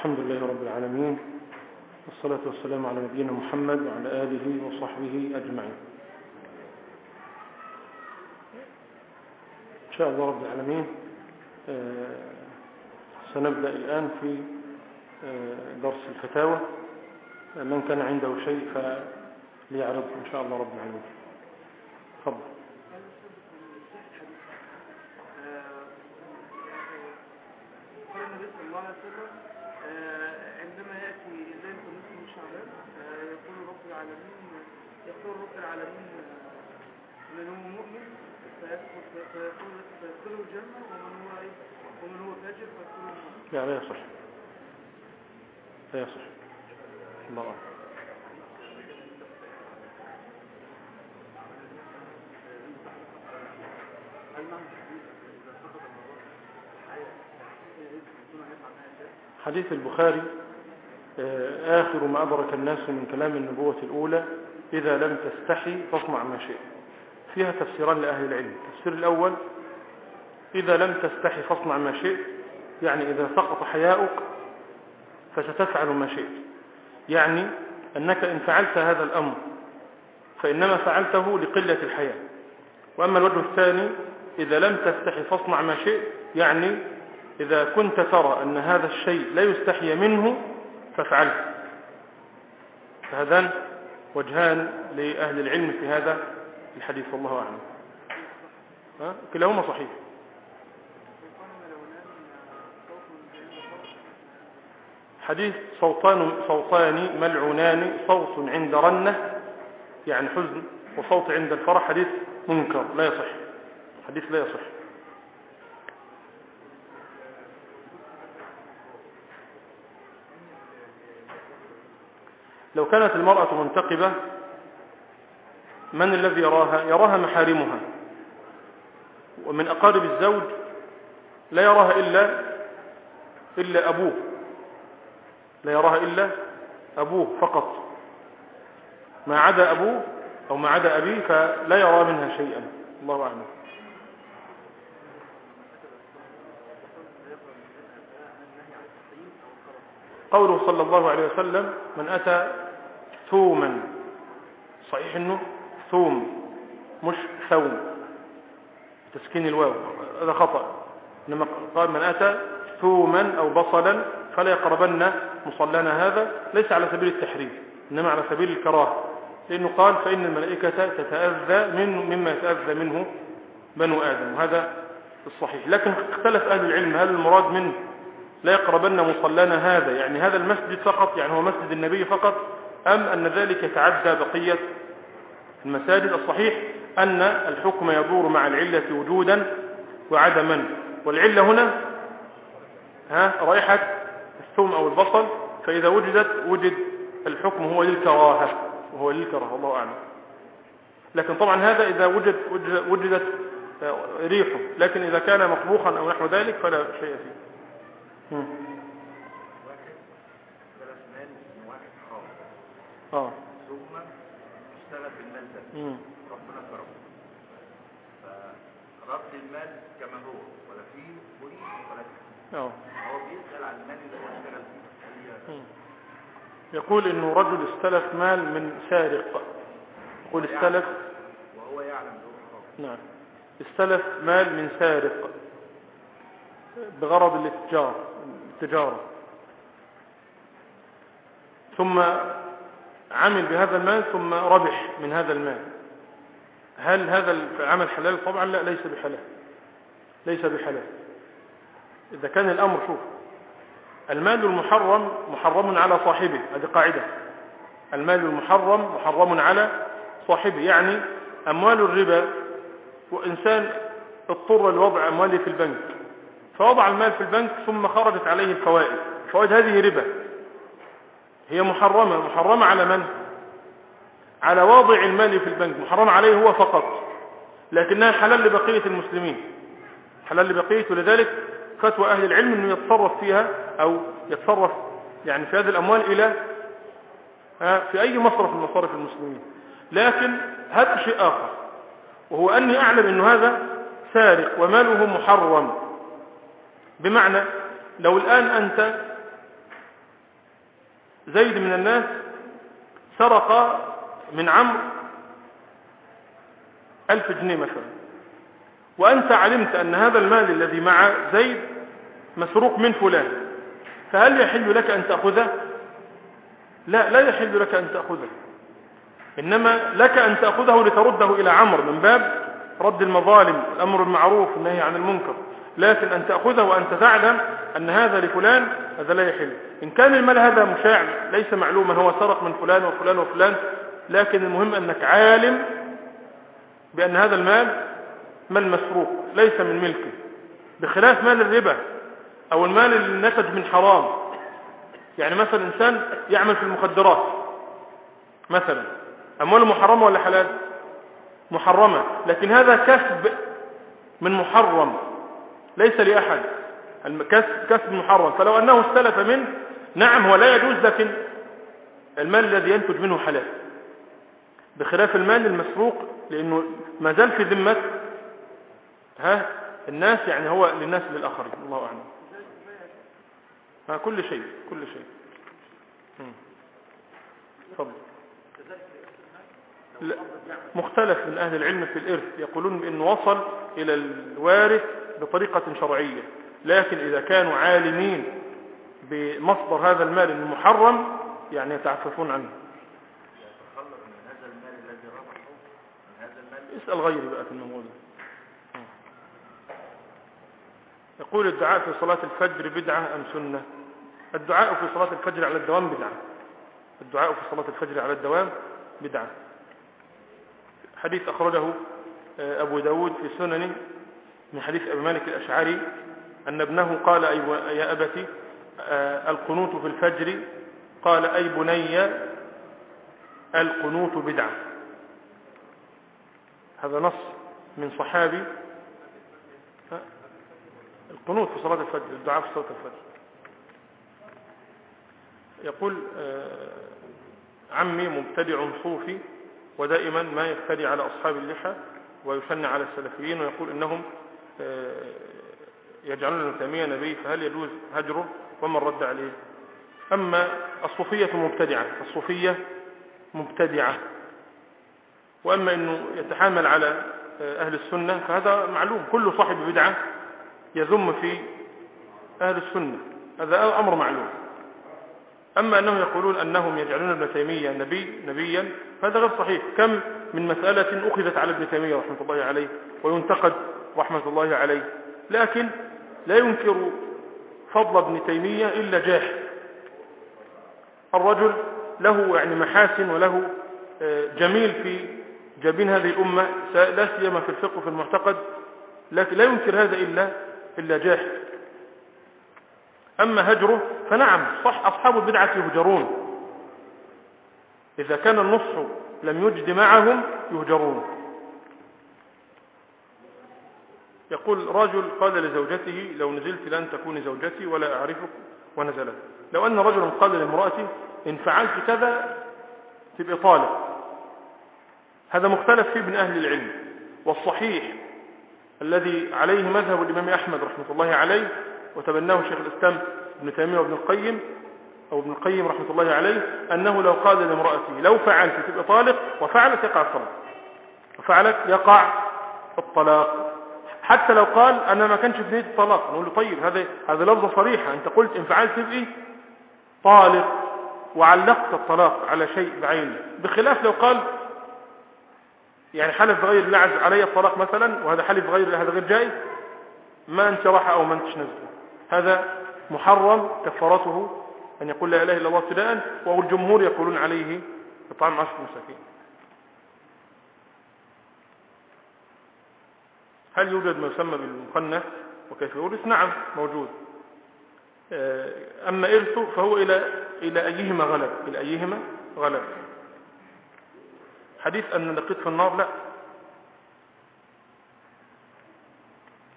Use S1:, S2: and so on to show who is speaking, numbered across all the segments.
S1: الحمد لله رب العالمين والصلاة والسلام على نبينا محمد وعلى آله وصحبه أجمعين. إن شاء الله رب العالمين آه، سنبدأ الآن في آه، درس الفتاوى. من كان عنده شيء فليعرض إن شاء الله رب العالمين. تفضل
S2: قال النبي صلى الله عليه وسلم آه، عندما يأتي ذلك النصف من شعبان آه، يقول رب العالمين آه، من هو مؤمن فيدخل الجنة ومن هو إيه؟ ومن هو فاجر فيدخله النار
S1: لا يصح. لا يصح. الله أعلم. حديث البخاري آخر ما أدرك الناس من كلام النبوة الأولى إذا لم تستحي فاصنع ما شئت. فيها تفسيران لأهل العلم. التفسير الأول إذا لم تستحي فاصنع ما شئت يعني إذا سقط حياؤك فستفعل ما شئت. يعني أنك إن فعلت هذا الأمر فإنما فعلته لقلة الحياة. وأما الوجه الثاني إذا لم تستحي فاصنع ما شئت يعني إذا كنت ترى أن هذا الشيء لا يستحي منه فافعله فهذان وجهان لأهل العلم في هذا الحديث والله أعلم؟ كلاهما صحيح. حديث صوتان صوتان ملعونان صوت عند رنة يعني حزن وصوت عند الفرح حديث منكر لا يصح. حديث لا يصح. لو كانت المرأة منتقبة من الذي يراها؟ يراها محارمها. ومن أقارب الزوج لا يراها إلا إلا أبوه. لا يراها إلا أبوه فقط. ما عدا أبوه أو ما عدا أبيه فلا يرى منها شيئا. الله أعلم. قوله صلى الله عليه وسلم من أتى ثوما صحيح إنه ثوم مش ثوم. تسكين الواو هذا خطأ. إنما قال من أتى ثوما أو بصلا فلا يقربن مصلانا هذا ليس على سبيل التحريم إنما على سبيل الكراهة. لأنه قال فإن الملائكة تتأذى من مما يتأذى منه بنو آدم وهذا الصحيح. لكن اختلف أهل العلم هل المراد منه لا يقربن مصلانا هذا. يعني هذا المسجد فقط يعني هو مسجد النبي فقط أم أن ذلك يتعدى بقية المساجد؟ الصحيح أن الحكم يدور مع العلة وجودا وعدما. والعلة هنا ها رائحة الثوم أو البصل فإذا وجدت وجد الحكم هو للكراهة وهو للكراهة الله أعلم. لكن طبعا هذا إذا وجد وجدت ريحه. لكن إذا كان مطبوخا أو نحو ذلك فلا شيء فيه. مم. آه
S3: ثم ده. ربنا كرمه المال كما هو ولا فيه بني ولا
S1: آه
S3: هو بيسأل عن المال اللي هو اشتغل فيه.
S1: يقول إنه رجل استلف مال من سارق يقول استلف
S3: وهو يعلم
S1: نعم استلف مال من سارق بغرض الاتجار التجارة. ثم عمل بهذا المال ثم ربح من هذا المال. هل هذا العمل حلال؟ طبعا لا ليس بحلال. ليس بحلال. إذا كان الأمر شوف المال المحرم محرم على صاحبه هذه قاعدة. المال المحرم محرم على صاحبه يعني أموال الربا وإنسان اضطر لوضع أمواله في البنك. فوضع المال في البنك ثم خرجت عليه الفوائد. الفوائد هذه ربا. هي محرمة. محرمة على من؟ على واضع المال في البنك. محرمة عليه هو فقط. لكنها حلال لبقية المسلمين. حلال لبقية ولذلك فتوى أهل العلم أنه يتصرف فيها أو يتصرف يعني في هذه الأموال إلى في أي مصرف من مصارف المسلمين. لكن هذا شيء آخر. وهو أني أعلم أن هذا سارق وماله محرم. بمعنى لو الآن أنت زيد من الناس سرق من عمرو ألف جنيه مثلا وأنت علمت أن هذا المال الذي مع زيد مسروق من فلان فهل يحل لك أن تأخذه؟ لا لا يحل لك أن تأخذه. إنما لك أن تأخذه لترده إلى عمرو من باب رد المظالم الأمر المعروف والنهي عن المنكر. لكن أن تأخذه وأنت تعلم أن هذا لفلان هذا لا يحل. إن كان المال هذا مشاع ليس معلوما هو سرق من فلان وفلان وفلان لكن المهم أنك عالم بأن هذا المال مال مسروق ليس من ملكه. بخلاف مال الربا أو المال اللي نتج من حرام. يعني مثلا إنسان يعمل في المخدرات مثلا. أمواله محرمة ولا حلال؟ محرمة. لكن هذا كسب من محرم. ليس لأحد. كسب محرم. فلو أنه استلف منه نعم هو لا يجوز لكن المال الذي ينتج منه حلال. بخلاف المال المسروق لأنه ما زال في ذمة ها الناس يعني هو للناس للآخرين. الله أعلم. ها كل شيء كل شيء. تفضل. مختلف من أهل العلم في الإرث. يقولون بأنه وصل إلى الوارث بطريقة شرعية لكن إذا كانوا عالمين بمصدر هذا المال المحرم يعني يتعففون عنه. اسأل غيري بقى في الموضوع يقول الدعاء في صلاة الفجر بدعة أم سنة؟ الدعاء في صلاة الفجر على الدوام بدعة. الدعاء في صلاة الفجر على الدوام بدعة. حديث أخرجه آه، أبو داود في سننه من حديث أبي مالك الأشعري أن ابنه قال أي يا أبتي آه، القنوت في الفجر. قال أي بني القنوت بدعة. هذا نص من صحابي؟ القنوت في صلاة الفجر الدعاء في صلاة الفجر. يقول آه، عمي مبتدع صوفي ودائما ما يفتري على أصحاب اللحى ويثني على السلفيين ويقول إنهم يجعلون ابن تيمية نبي فهل يجوز هجره؟ ومن رد عليه؟ أما الصوفية مبتدعة الصوفية مبتدعة. وأما أنه يتحامل على أهل السنة فهذا معلوم. كل صاحب بدعة يذم في أهل السنة. هذا أمر معلوم. أما أنهم يقولون أنهم يجعلون ابن تيمية نبي نبيا فهذا غير صحيح. كم من مسألة أخذت على ابن تيمية رحمة الله عليه وينتقد رحمة الله عليه. لكن لا ينكر فضل ابن تيمية إلا جاحد الرجل له يعني محاسن وله آه، جميل في جبين هذه الأمة. لا سيما في الفقه وفي المعتقد. لكن لا ينكر هذا إلا إلا جاحد أما هجره فنعم صح أصحاب البدعة يهجرون. إذا كان النصح لم يجد معهم يهجرون. يقول رجل قال لزوجته لو نزلت لن تكوني زوجتي ولا أعرفك ونزلت. لو أن رجلا قال لامرأته إن فعلت كذا تبقى طالق. هذا مختلف فيه من أهل العلم. والصحيح الذي عليه مذهب الإمام أحمد رحمة الله عليه وتبناه شيخ الإسلام ابن تيمية وابن القيم أو ابن القيم رحمة الله عليه أنه لو قال لامرأته لو فعلت تبقى طالق وفعلت يقع الطلاق. وفعلت يقع الطلاق. حتى لو قال أنا ما كانش في نية الطلاق نقول له طيب هذا هذا لفظة صريحة. أنت قلت إن فعلت تبقي طالق وعلقت الطلاق على شيء بعينه بخلاف لو قال يعني حلف غير الله عز علي الطلاق مثلا وهذا حلف غير هذا غير جائز ما انت راحة أو ما انتش نزل هذا محرم كفارته أن يقول لا إله إلا الله ابتداء والجمهور يقولون عليه اطعام عشر مساكين. هل يوجد ما يسمى بالمخنث؟ وكيف يورث؟ نعم موجود. آه، أما ارثه فهو إلى إلى أيهما غلب؟ إلى أيهما غلب؟ حديث أن لقيت في النار؟ لا.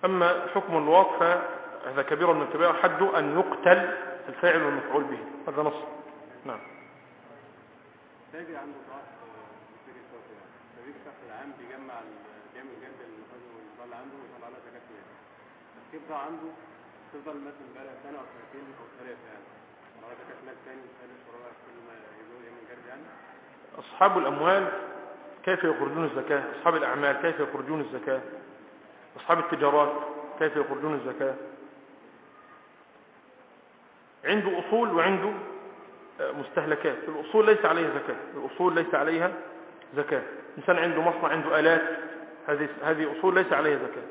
S1: أما حكم الواط فهذا كبير من الكبائر حده أن يقتل الفاعل والمفعول به. هذا نص. نعم.
S4: يعني فبيجي في آخر العام اللي عنده ويطلع لها زكاة فيها الكبدة عنده تفضل مثلا بقالها سنة أو سنتين أو ثلاثة يعني. لها زكاة مال تاني ثالث ورابع كل ما يزود يعمل جرد يعني.
S1: أصحاب الأموال كيف يخرجون الزكاة؟ أصحاب الأعمال كيف يخرجون الزكاة؟ أصحاب التجارات كيف يخرجون الزكاة؟ عنده أصول وعنده آه، مستهلكات. الأصول ليس عليها زكاة. الأصول ليس عليها زكاة. إنسان عنده مصنع عنده آلات. هذه هذه أصول ليس عليها زكاة.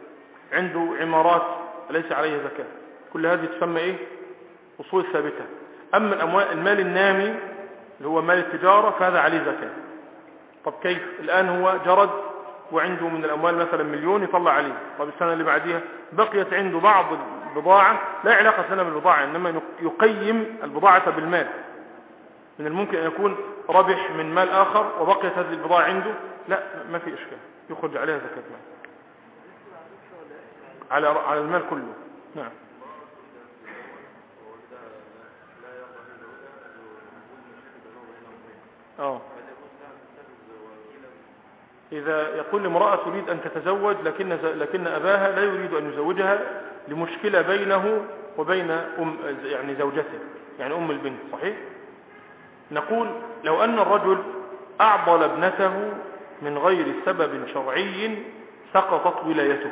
S1: عنده عمارات ليس عليها زكاة. كل هذه تسمى إيه؟ أصول ثابتة. أما الأموال المال النامي اللي هو مال التجارة فهذا عليه زكاة. طب كيف؟ الآن هو جرد وعنده من الأموال مثلا مليون يطلع عليه. طب السنة اللي بعديها؟ بقيت عنده بعض البضاعة لا علاقة لنا بالبضاعة إنما يقيم البضاعة بالمال. من الممكن أن يكون ربح من مال آخر وبقيت هذه البضاعة عنده؟ لا ما في إشكال. يخرج عليها زكاة مال. على على المال كله. نعم. آه إذا يقول امرأة تريد أن تتزوج لكن لكن أباها لا يريد أن يزوجها لمشكلة بينه وبين أم يعني زوجته يعني أم البنت صحيح؟ نقول لو أن الرجل أعضل ابنته من غير سبب شرعي سقطت ولايته.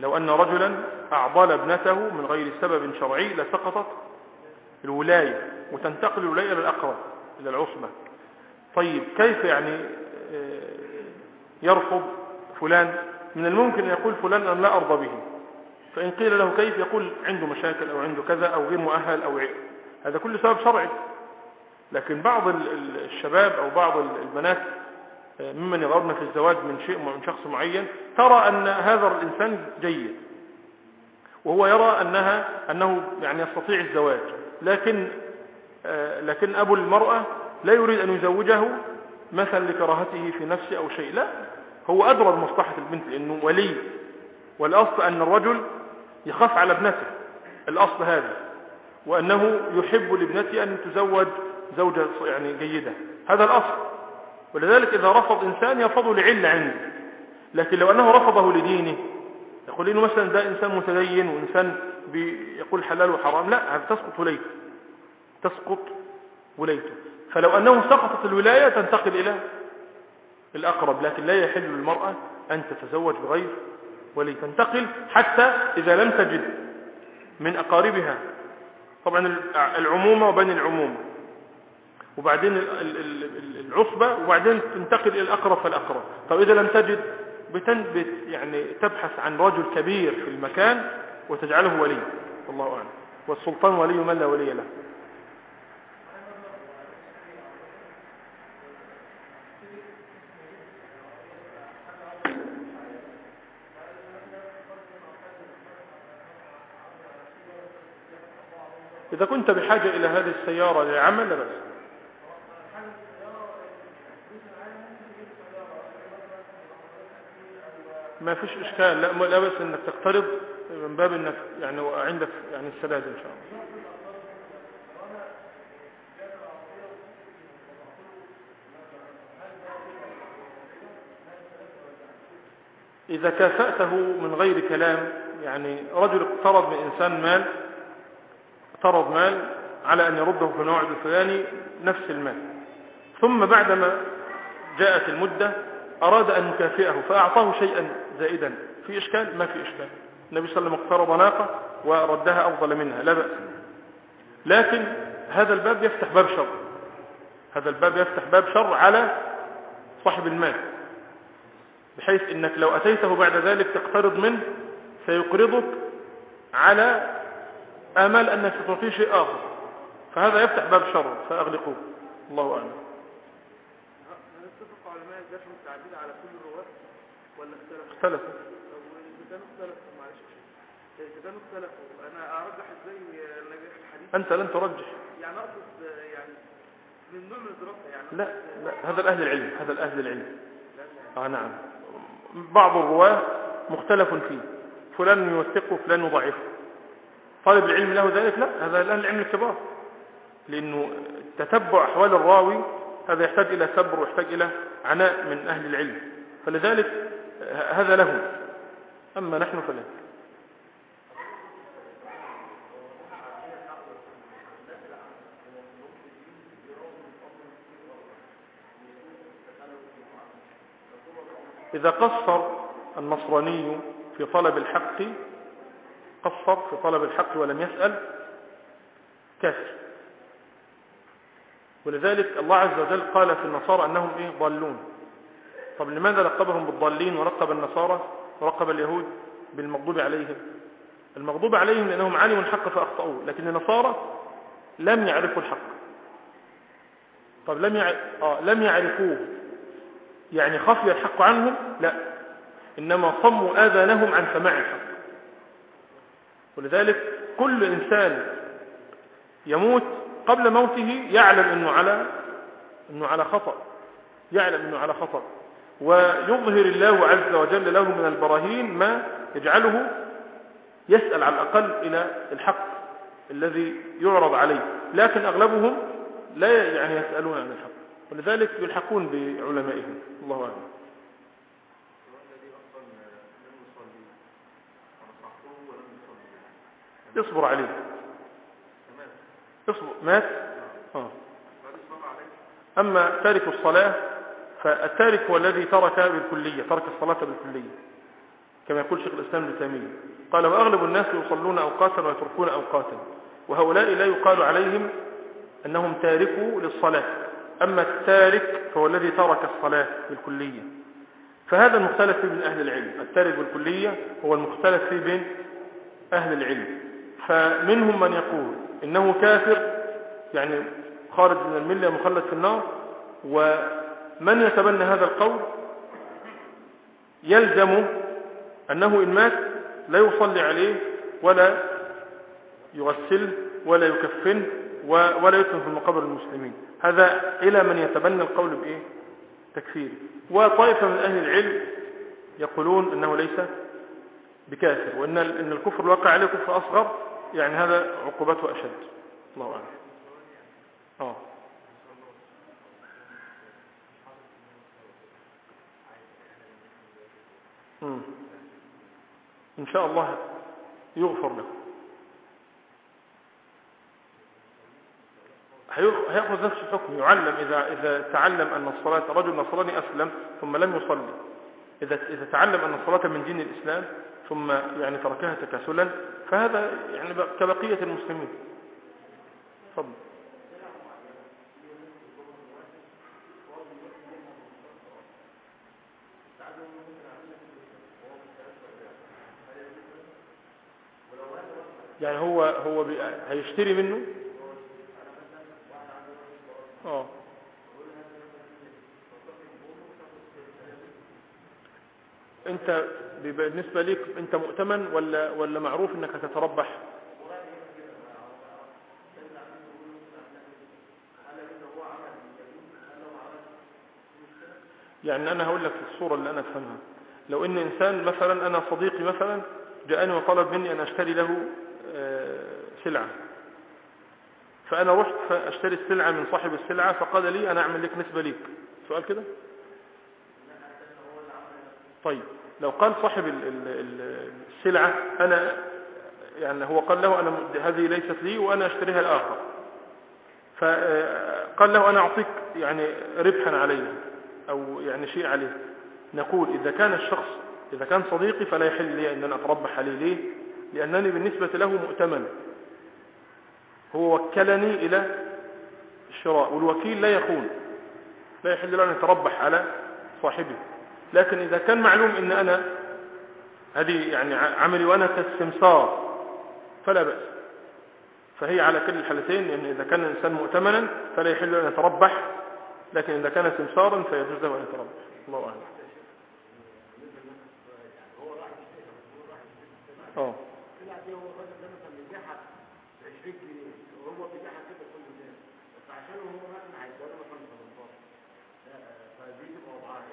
S1: لو أن رجلا أعضل ابنته من غير سبب شرعي لسقطت الولاية وتنتقل الولاية إلى الأقرب إلى العصمة. طيب كيف يعني يرفض فلان؟ من الممكن أن يقول فلان أنا لا أرضى به. فإن قيل له كيف؟ يقول عنده مشاكل أو عنده كذا أو غير مؤهل أو هذا كل سبب شرعي. لكن بعض الشباب أو بعض البنات ممن يرغبن في الزواج من شيء من شخص معين ترى أن هذا الإنسان جيد وهو يرى أنها أنه يعني يستطيع الزواج. لكن لكن أبو المرأة لا يريد أن يزوجه مثلا لكراهته في نفسه أو شيء. لا هو أدرى بمصلحة البنت لأنه ولي. والأصل أن الرجل يخاف على ابنته الأصل هذا. وأنه يحب لابنته أن تزوج زوجة يعني جيدة. هذا الأصل. ولذلك إذا رفض إنسان يرفضه لعلة عنده. لكن لو أنه رفضه لدينه يقول إنه مثلا ده إنسان متدين وإنسان يقول حلال وحرام لا تسقط ولايته تسقط ولايته فلو أنه سقطت الولاية تنتقل إلى الأقرب لكن لا يحل للمرأة أن تتزوج بغير ولي. تنتقل حتى إذا لم تجد من أقاربها. طبعا العمومة وبين العمومة. وبعدين العصبة وبعدين تنتقل إلى الأقرب فالأقرب. طب إذا لم تجد بتنبت يعني تبحث عن رجل كبير في المكان وتجعله ولي. والله أعلم. والسلطان ولي من لا ولي له. إذا كنت بحاجة إلى هذه السيارة للعمل لا بأس. ما فيش إشكال. لا لا بس إنك تقترض من باب إنك يعني عندك يعني السداد إن شاء الله. إذا كافأته من غير كلام يعني رجل اقترض من إنسان مال اقترض مال على أن يرده في الموعد الفلاني نفس المال. ثم بعدما جاءت المدة أراد أن يكافئه فأعطاه شيئا زائدا. في إشكال؟ ما في إشكال. النبي صلى الله عليه وسلم اقترض ناقة وردها أفضل منها. لا بأس. لكن هذا الباب يفتح باب شر. هذا الباب يفتح باب شر على صاحب المال. بحيث إنك لو أتيته بعد ذلك تقترض منه سيقرضك على امل أنك ستعطيه شيء آخر. فهذا يفتح باب شر. فاغلقوه الله
S2: أعلم. اتفق علماء الدفع التعديل على كل الرواة ولا اختلفوا؟
S1: اختلفوا.
S2: إذا كانوا اختلفوا. معلش. إذا كانوا اختلفوا. أنا أرجح إزاي نجاح الحديث؟
S1: أنت لن ترجح.
S2: يعني أقصد يعني من نوع من الدراسة يعني
S1: لا لا. هذا الاهل العلم. هذا الاهل العلم. آه نعم. بعض الرواة مختلف فيه. فلان يوثقه فلان يضعفه. طالب العلم له ذلك؟ لا. هذا أهل العلم الكبار. لأنه تتبع أحوال الراوي هذا يحتاج إلى صبر ويحتاج إلى عناء من أهل العلم. فلذلك هذا لهم. أما نحن فلا. إذا قصر النصراني في طلب الحق قصر في طلب الحق ولم يسأل كافر. ولذلك الله عز وجل قال في النصارى أنهم إيه؟ ضالون. طب لماذا لقبهم بالضالين ولقب النصارى؟ ولقب اليهود بالمغضوب عليهم. المغضوب عليهم لأنهم علموا الحق فأخطأوه لكن النصارى لم يعرفوا الحق. طب لم يع... آه لم يعرفوه. يعني خفي الحق عنهم؟ لا. إنما صموا آذانهم عن سماع الحق. ولذلك كل إنسان يموت قبل موته يعلم أنه على أنه على خطأ. يعلم أنه على خطأ. ويظهر الله عز وجل له من البراهين ما يجعله يسأل على الأقل إلى الحق الذي يعرض عليه. لكن أغلبهم لا يعني يسألون عن الحق. ولذلك يلحقون بعلمائهم. الله أعلم. يصبر عليه. يصبر مات؟ آه. أما تارك الصلاة فالتارك هو الذي ترك بالكلية ترك الصلاة بالكلية كما يقول شيخ الإسلام ابن تيمية. قال وأغلب الناس يصلون أوقاتا ويتركون أوقاتا وهؤلاء لا يقال عليهم أنهم تاركوا للصلاة. أما التارك فهو الذي ترك الصلاة بالكلية. فهذا المختلف بين أهل العلم. التارك بالكلية هو المختلف بين أهل العلم. فمنهم من يقول إنه كافر يعني خارج من الملة مخلد في النار. ومن يتبنى هذا القول؟ يلزم أنه إن مات لا يصلي عليه ولا يغسله ولا يكفنه ولا يدفن في مقابر المسلمين. هذا إلى من يتبنى القول بإيه؟ تكفيره وطائفة من أهل العلم يقولون أنه ليس بكافر وأن الكفر الواقع عليه كفر أصغر. يعني هذا عقوبته أشد. الله أعلم. مم. إن شاء الله يغفر له. هيأخذ نفس الحكم. يعلم إذا, إذا تعلم أن الصلاة رجل نصراني أسلم ثم لم يصلي. إذا, إذا تعلم أن الصلاة من دين الإسلام ثم يعني تركها تكاسلا فهذا يعني كبقية المسلمين. تفضل. يعني هو هو هيشتري منه آه بالنسبة ليك أنت مؤتمن ولا ولا معروف أنك هتتربح يعني أنا هقول لك الصورة اللي أنا أفهمها. لو إن إنسان مثلا أنا صديقي مثلا جاءني وطلب مني أن أشتري له آه، سلعة. فأنا رحت فأشتري السلعة من صاحب السلعة فقال لي أنا أعمل لك نسبة ليك. سؤال كده؟ طيب. لو قال صاحب ال- ال- ال- السلعة أنا يعني هو قال له أنا م- هذه ليست لي وأنا أشتريها الآخر. فقال له أنا أعطيك يعني ربحا عليها أو يعني شيء عليه. نقول إذا كان الشخص إذا كان صديقي فلا يحل لي أن أنا أتربح عليه. ليه؟ لأنني بالنسبة له مؤتمن. هو وكلني إلى الشراء والوكيل لا يخون. لا يحل له أن يتربح على صاحبه. لكن إذا كان معلوم إن أنا هذه يعني عملي وأنا كالسمسار فلا بأس. فهي على كل الحالتين لأن إذا كان الإنسان مؤتمنا فلا يحل أن يتربح لكن إذا كان سمسارا فيجوز له أن يتربح. الله أعلم. آه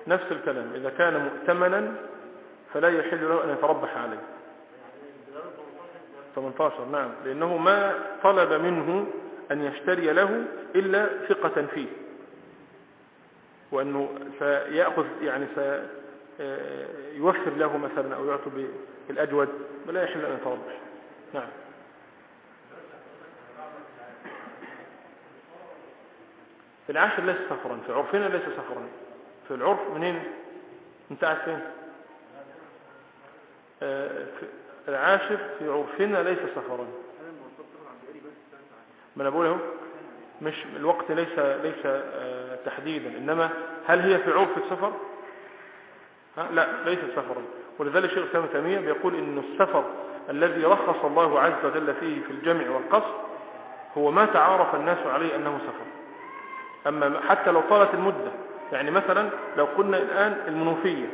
S1: نفس الكلام. إذا كان مؤتمنا فلا يحل له أن يتربح عليه. 18 نعم. لأنه ما طلب منه أن يشتري له إلا ثقة فيه. وأنه سيأخذ يعني سيوفر له مثلا أو يعطي بالأجود ولا يحل أن يتربح. نعم. العاشر ليس سفرا في عرفنا ليس سفرا. في العرف منين؟ انت قاعد فين؟ آه، العاشر في عرفنا ليس سفرا. ما أنا بقول أهو مش الوقت ليس ليس آه، تحديدا. إنما هل هي في عرف السفر؟ ها؟ لا ليست سفرا. ولذلك الشيخ ابن تيمية بيقول إن السفر الذي رخص الله عز وجل فيه في الجمع والقصر هو ما تعارف الناس عليه أنه سفر. أما حتى لو طالت المدة يعني مثلا لو قلنا الآن المنوفية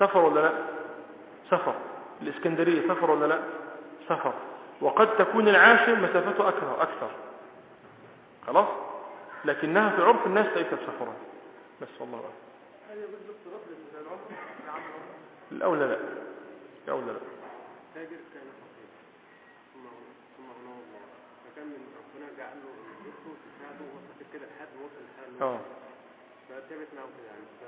S1: سفر ولا لا؟ سفر. الإسكندرية سفر ولا لا؟ سفر. وقد تكون العاشر مسافته أكثر أكثر. خلاص؟ لكنها في عرف الناس ليست سفرا. بس والله
S2: العمر
S1: الاولى لا. الاولى لا. آه.
S4: فتابت معه كده يعني. ف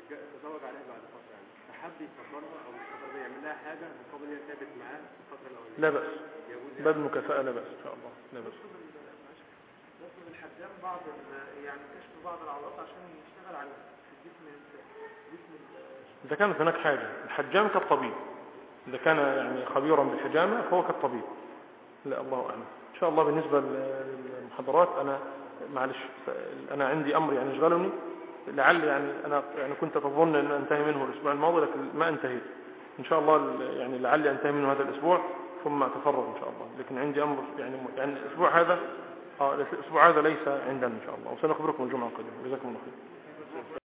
S4: الج- تزوج عليها بعد فترة يعني. فحب يسافرها أو يسافرها يعمل لها حاجة مقابل ان هي ثابت معاه في الفترة الأولانية.
S1: لا بأس.
S4: يجوز يعني.
S1: باب مكافأة لا بأس إن شاء الله. لا بأس.
S2: يطلب الحجام بعض يعني كشف بعض العضلات عشان يشتغل على الجسم جسم ال-
S1: إذا كانت هناك حاجة الحجام كالطبيب. إذا كان يعني خبيرا بالحجامة فهو كالطبيب. لا الله أعلم. إن شاء الله بالنسبة للمحاضرات أنا معلش أنا عندي أمر يعني يشغلني لعل يعني أنا يعني كنت أظن أن أنتهي منه الأسبوع الماضي لكن ما انتهيت. إن شاء الله يعني لعلي أنتهي منه هذا الأسبوع ثم أتفرغ إن شاء الله. لكن عندي أمر يعني يعني الأسبوع هذا آه الأسبوع هذا ليس عندنا إن شاء الله. وسنخبركم الجمعة القادمة. جزاكم الله خير.